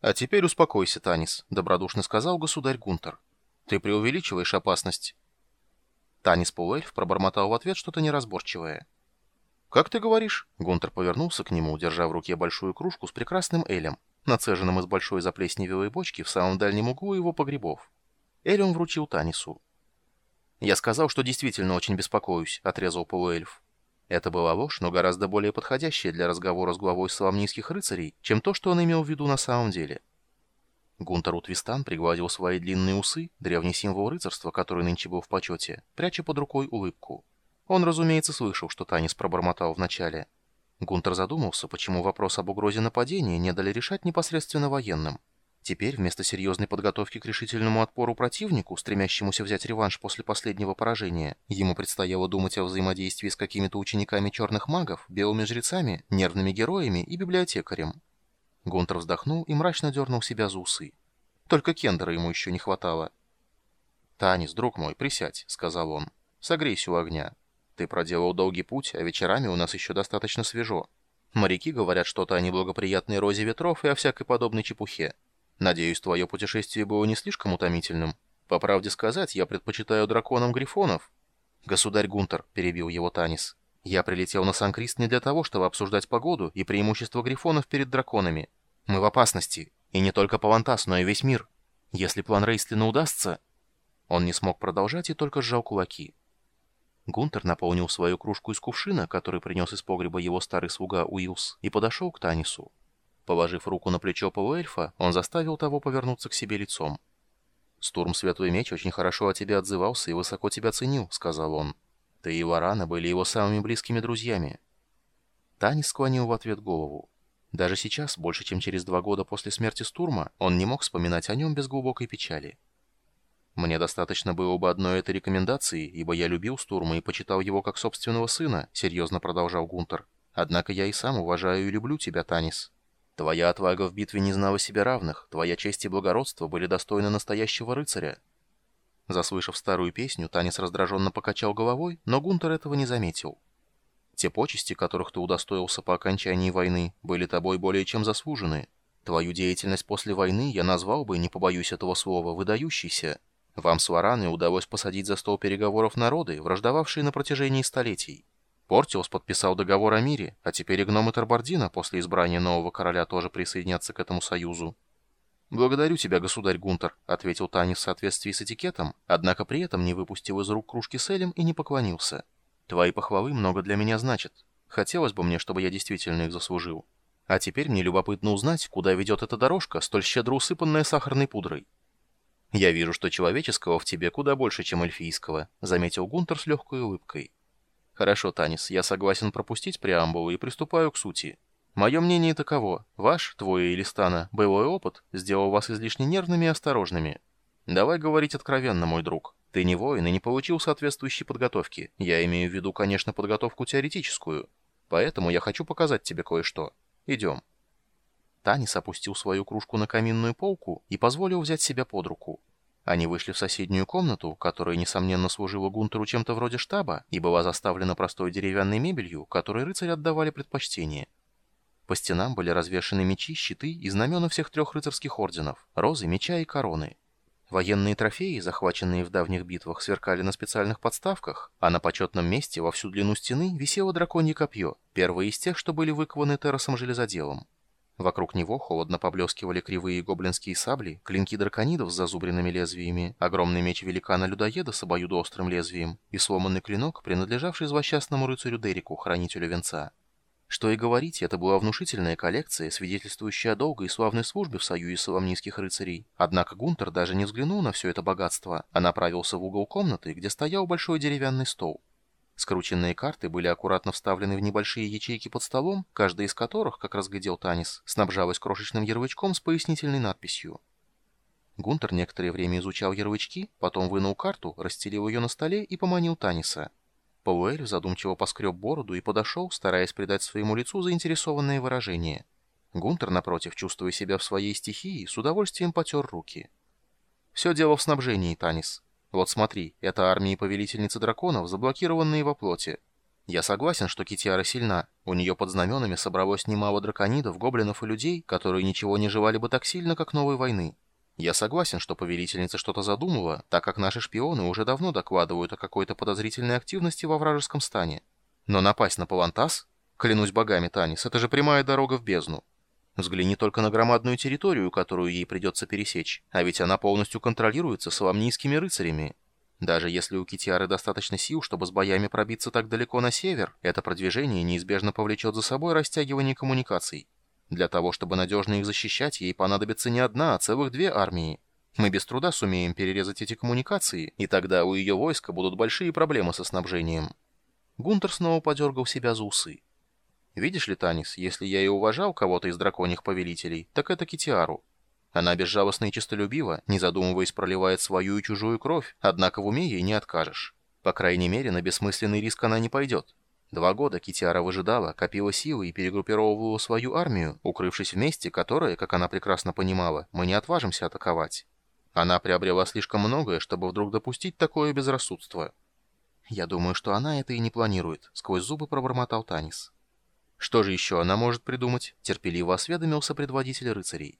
«А теперь успокойся, Танис», — добродушно сказал государь Гунтер. «Ты преувеличиваешь опасность». Танис Полуэльф пробормотал в ответ что-то неразборчивое. «Как ты говоришь?» — Гунтер повернулся к нему, держа в руке большую кружку с прекрасным элем, нацеженным из большой заплесневелой бочки в самом дальнем углу его погребов. Он вручил Танису. «Я сказал, что действительно очень беспокоюсь», — отрезал полуэльф. Это была ложь, но гораздо более подходящая для разговора с главой соломнийских рыцарей, чем то, что он имел в виду на самом деле. Гунтер Утвистан пригладил свои длинные усы, древний символ рыцарства, который нынче был в почете, пряча под рукой улыбку. Он, разумеется, слышал, что Танис пробормотал вначале. Гунтер задумался, почему вопрос об угрозе нападения не дали решать непосредственно военным. Теперь, вместо серьезной подготовки к решительному отпору противнику, стремящемуся взять реванш после последнего поражения, ему предстояло думать о взаимодействии с какими-то учениками черных магов, белыми жрецами, нервными героями и библиотекарем. Гунтер вздохнул и мрачно дернул себя за усы. Только Кендера ему еще не хватало. «Танис, друг мой, присядь», — сказал он. «Согрейся у огня. Ты проделал долгий путь, а вечерами у нас еще достаточно свежо. Моряки говорят что-то о неблагоприятной розе ветров и о всякой подобной чепухе. Надеюсь, твое путешествие было не слишком утомительным. По правде сказать, я предпочитаю драконам грифонов. Государь Гунтер, перебил его Танис. Я прилетел на Сан-Крист не для того, чтобы обсуждать погоду и преимущество грифонов перед драконами. Мы в опасности. И не только Павантас, но и весь мир. Если план Рейстлина удастся... Он не смог продолжать и только сжал кулаки. Гунтер наполнил свою кружку из кувшина, который принес из погреба его старый слуга Уилс, и подошел к Танису. Положив руку на плечо полуэльфа, он заставил того повернуться к себе лицом. «Стурм Светлый Меч очень хорошо о тебе отзывался и высоко тебя ценил», — сказал он. «Ты и Варана были его самыми близкими друзьями». Танис склонил в ответ голову. Даже сейчас, больше чем через два года после смерти Стурма, он не мог вспоминать о нем без глубокой печали. «Мне достаточно было бы одной этой рекомендации, ибо я любил Стурма и почитал его как собственного сына», — серьезно продолжал Гунтер. «Однако я и сам уважаю и люблю тебя, Танис». Твоя отвага в битве не знала себе равных, твоя честь и благородство были достойны настоящего рыцаря». Заслышав старую песню, Танец раздраженно покачал головой, но Гунтер этого не заметил. «Те почести, которых ты удостоился по окончании войны, были тобой более чем заслужены. Твою деятельность после войны я назвал бы, не побоюсь этого слова, выдающейся. Вам с Вараны удалось посадить за стол переговоров народы, враждовавшие на протяжении столетий. Портиус подписал договор о мире, а теперь и гномы Тарбардина после избрания нового короля тоже присоединятся к этому союзу. «Благодарю тебя, государь Гунтер», — ответил Танис в соответствии с этикетом, однако при этом не выпустил из рук кружки с Элем и не поклонился. «Твои похвалы много для меня значат. Хотелось бы мне, чтобы я действительно их заслужил. А теперь мне любопытно узнать, куда ведет эта дорожка, столь щедро усыпанная сахарной пудрой». «Я вижу, что человеческого в тебе куда больше, чем эльфийского», — заметил Гунтер с легкой улыбкой. Хорошо, Танис, я согласен пропустить преамбулу и приступаю к сути. Мое мнение таково. Ваш, твой или Стана, боевой опыт сделал вас излишне нервными и осторожными. Давай говорить откровенно, мой друг. Ты не воин и не получил соответствующей подготовки. Я имею в виду, конечно, подготовку теоретическую. Поэтому я хочу показать тебе кое-что. Идем. Танис опустил свою кружку на каминную полку и позволил взять себя под руку. Они вышли в соседнюю комнату, которая, несомненно, служила Гунтеру чем-то вроде штаба и была заставлена простой деревянной мебелью, которой рыцари отдавали предпочтение. По стенам были развешаны мечи, щиты и знамена всех трех рыцарских орденов, розы, меча и короны. Военные трофеи, захваченные в давних битвах, сверкали на специальных подставках, а на почетном месте во всю длину стены висело драконье копье, первое из тех, что были выкованы террасом железоделом. Вокруг него холодно поблескивали кривые гоблинские сабли, клинки драконидов с зазубренными лезвиями, огромный меч великана-людоеда с обоюдоострым лезвием и сломанный клинок, принадлежавший злосчастному рыцарю Дереку, хранителю венца. Что и говорить, это была внушительная коллекция, свидетельствующая о долгой и славной службе в союзе соломнийских рыцарей. Однако Гунтер даже не взглянул на все это богатство, а направился в угол комнаты, где стоял большой деревянный стол. Скрученные карты были аккуратно вставлены в небольшие ячейки под столом, каждая из которых, как разглядел Танис, снабжалась крошечным ярлычком с пояснительной надписью. Гунтер некоторое время изучал ярлычки, потом вынул карту, расстелил ее на столе и поманил Таниса. Пауэль задумчиво поскреб бороду и подошел, стараясь придать своему лицу заинтересованное выражение. Гунтер, напротив, чувствуя себя в своей стихии, с удовольствием потер руки. «Все дело в снабжении, Танис. Вот смотри, это армии повелительницы драконов, заблокированные во плоти. Я согласен, что Китиара сильна. У нее под знаменами собралось немало драконидов, гоблинов и людей, которые ничего не желали бы так сильно, как новой войны. Я согласен, что повелительница что-то задумала, так как наши шпионы уже давно докладывают о какой-то подозрительной активности во вражеском стане. Но напасть на Палантас? Клянусь богами, Танис, это же прямая дорога в бездну. Взгляни только на громадную территорию, которую ей придется пересечь, а ведь она полностью контролируется соломнийскими рыцарями. Даже если у Китиары достаточно сил, чтобы с боями пробиться так далеко на север, это продвижение неизбежно повлечет за собой растягивание коммуникаций. Для того, чтобы надежно их защищать, ей понадобится не одна, а целых две армии. Мы без труда сумеем перерезать эти коммуникации, и тогда у ее войска будут большие проблемы со снабжением. Гунтер снова подергал себя за усы. Видишь ли, Танис, если я и уважал кого-то из драконьих повелителей, так это Китиару. Она безжалостна и честолюбива, не задумываясь, проливает свою и чужую кровь, однако в уме ей не откажешь. По крайней мере, на бессмысленный риск она не пойдет. Два года Китиара выжидала, копила силы и перегруппировывала свою армию, укрывшись в месте, которое, как она прекрасно понимала, мы не отважимся атаковать. Она приобрела слишком многое, чтобы вдруг допустить такое безрассудство. «Я думаю, что она это и не планирует», — сквозь зубы пробормотал Танис. «Что же еще она может придумать?» — терпеливо осведомился предводитель рыцарей.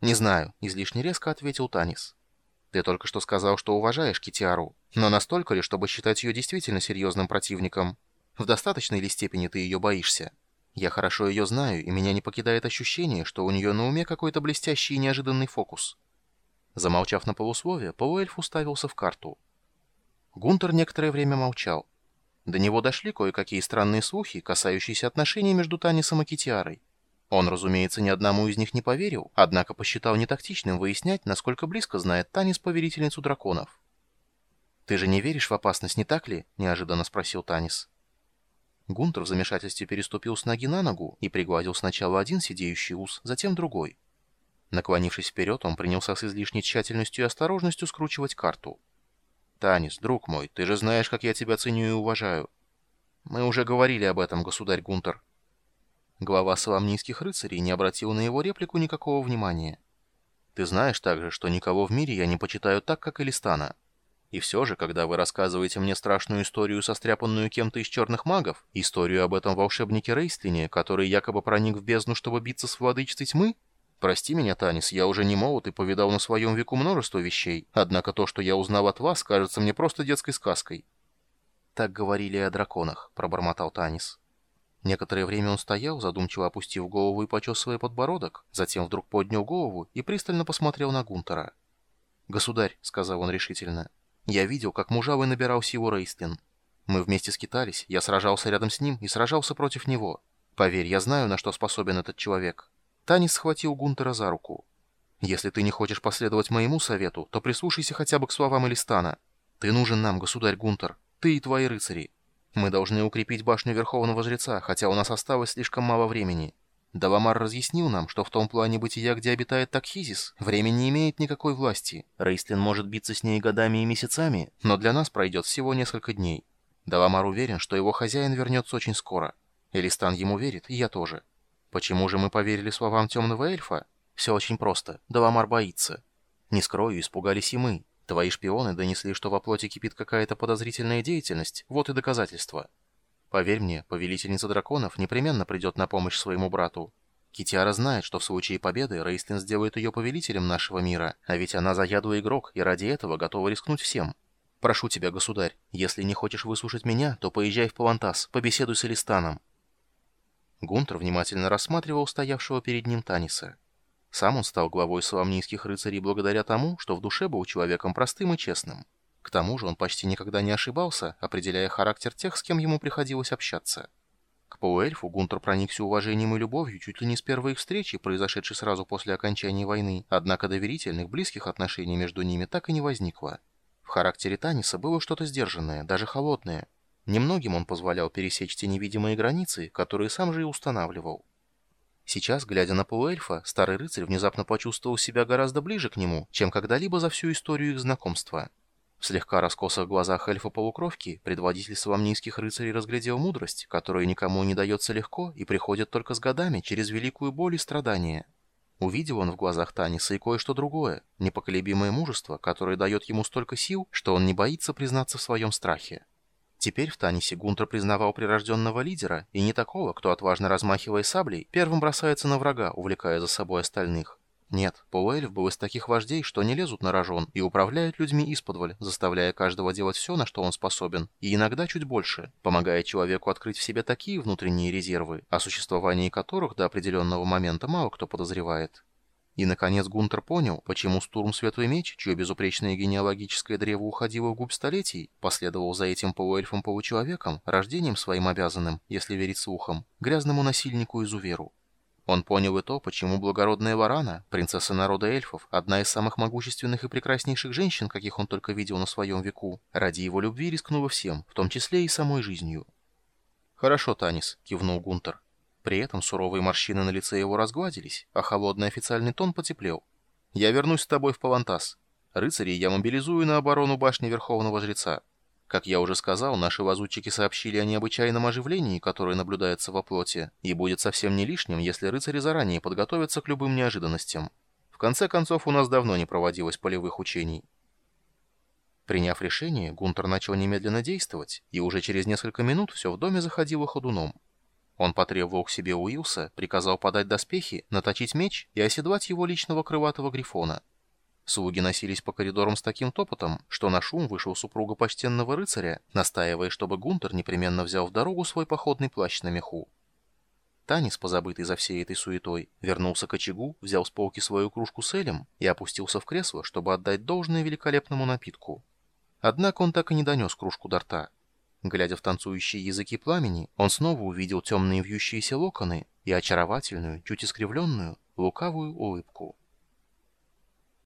«Не знаю», — излишне резко ответил Танис. «Ты только что сказал, что уважаешь Китиару, но настолько ли, чтобы считать ее действительно серьезным противником? В достаточной ли степени ты ее боишься? Я хорошо ее знаю, и меня не покидает ощущение, что у нее на уме какой-то блестящий и неожиданный фокус». Замолчав на полусловие, полуэльф уставился в карту. Гунтер некоторое время молчал. До него дошли кое-какие странные слухи, касающиеся отношений между Танисом и Китиарой. Он, разумеется, ни одному из них не поверил, однако посчитал нетактичным выяснять, насколько близко знает Танис повелительницу драконов. «Ты же не веришь в опасность, не так ли?» — неожиданно спросил Танис. Гунтер в замешательстве переступил с ноги на ногу и пригладил сначала один сидеющий ус, затем другой. Наклонившись вперед, он принялся с излишней тщательностью и осторожностью скручивать карту. «Танис, друг мой, ты же знаешь, как я тебя ценю и уважаю». «Мы уже говорили об этом, государь Гунтер», Глава соломнийских рыцарей не обратил на его реплику никакого внимания. «Ты знаешь также, что никого в мире я не почитаю так, как Элистана. И все же, когда вы рассказываете мне страшную историю, состряпанную кем-то из черных магов, историю об этом волшебнике Рейстлине, который якобы проник в бездну, чтобы биться с владычицей тьмы, Прости меня, Танис, я уже не молод и повидал на своем веку множество вещей, однако то, что я узнал от вас, кажется мне просто детской сказкой». «Так говорили о драконах», — пробормотал Танис. Некоторое время он стоял, задумчиво опустив голову и почесывая подбородок, затем вдруг поднял голову и пристально посмотрел на Гунтера. «Государь», — сказал он решительно, — «я видел, как мужавый набирал силу Рейстлин. Мы вместе скитались, я сражался рядом с ним и сражался против него. Поверь, я знаю, на что способен этот человек». Танис схватил Гунтера за руку. «Если ты не хочешь последовать моему совету, то прислушайся хотя бы к словам Элистана. Ты нужен нам, государь Гунтер, ты и твои рыцари. Мы должны укрепить башню Верховного Жреца, хотя у нас осталось слишком мало времени. Даламар разъяснил нам, что в том плане бытия, где обитает Такхизис, время не имеет никакой власти. Рейстлин может биться с ней годами и месяцами, но для нас пройдет всего несколько дней. Даламар уверен, что его хозяин вернется очень скоро. Элистан ему верит, и я тоже. Почему же мы поверили словам темного эльфа? Все очень просто. Даламар боится. Не скрою, испугались и мы. Твои шпионы донесли, что во плоти кипит какая-то подозрительная деятельность, вот и доказательства. Поверь мне, повелительница драконов непременно придет на помощь своему брату. Китиара знает, что в случае победы Рейстлин сделает ее повелителем нашего мира, а ведь она заядлый игрок и ради этого готова рискнуть всем. Прошу тебя, государь, если не хочешь выслушать меня, то поезжай в Палантас, побеседуй с Элистаном. Гунтер внимательно рассматривал стоявшего перед ним Таниса. Сам он стал главой соломнийских рыцарей благодаря тому, что в душе был человеком простым и честным. К тому же он почти никогда не ошибался, определяя характер тех, с кем ему приходилось общаться. К полуэльфу Гунтер проникся уважением и любовью чуть ли не с первой их встречи, произошедшей сразу после окончания войны, однако доверительных, близких отношений между ними так и не возникло. В характере Таниса было что-то сдержанное, даже холодное. Немногим он позволял пересечь те невидимые границы, которые сам же и устанавливал. Сейчас, глядя на полуэльфа, старый рыцарь внезапно почувствовал себя гораздо ближе к нему, чем когда-либо за всю историю их знакомства. В слегка раскосых глазах эльфа-полукровки предводитель соломнийских рыцарей разглядел мудрость, которая никому не дается легко и приходит только с годами через великую боль и страдания. Увидел он в глазах Таниса и кое-что другое, непоколебимое мужество, которое дает ему столько сил, что он не боится признаться в своем страхе. Теперь в Танисе Гунтер признавал прирожденного лидера, и не такого, кто, отважно размахивая саблей, первым бросается на врага, увлекая за собой остальных. Нет, полуэльф был из таких вождей, что не лезут на рожон и управляют людьми исподволь, заставляя каждого делать все, на что он способен, и иногда чуть больше, помогая человеку открыть в себе такие внутренние резервы, о существовании которых до определенного момента мало кто подозревает. И, наконец, Гунтер понял, почему Стурм Светлый Меч, чье безупречное генеалогическое древо уходило в губ столетий, последовал за этим полуэльфом-получеловеком, рождением своим обязанным, если верить слухам, грязному насильнику-изуверу. Он понял и то, почему благородная Варана, принцесса народа эльфов, одна из самых могущественных и прекраснейших женщин, каких он только видел на своем веку, ради его любви рискнула всем, в том числе и самой жизнью. «Хорошо, Танис», — кивнул Гунтер. При этом суровые морщины на лице его разгладились, а холодный официальный тон потеплел. «Я вернусь с тобой в Павантас. Рыцарей я мобилизую на оборону башни Верховного Жреца. Как я уже сказал, наши лазутчики сообщили о необычайном оживлении, которое наблюдается во плоти, и будет совсем не лишним, если рыцари заранее подготовятся к любым неожиданностям. В конце концов, у нас давно не проводилось полевых учений. Приняв решение, Гунтер начал немедленно действовать, и уже через несколько минут все в доме заходило ходуном. Он потребовал к себе Уилса, приказал подать доспехи, наточить меч и оседлать его личного крылатого грифона. Слуги носились по коридорам с таким топотом, что на шум вышел супруга почтенного рыцаря, настаивая, чтобы Гунтер непременно взял в дорогу свой походный плащ на меху. Танис, позабытый за всей этой суетой, вернулся к очагу, взял с полки свою кружку с элем и опустился в кресло, чтобы отдать должное великолепному напитку. Однако он так и не донес кружку до рта. Глядя в танцующие языки пламени, он снова увидел темные вьющиеся локоны и очаровательную, чуть искривленную, лукавую улыбку.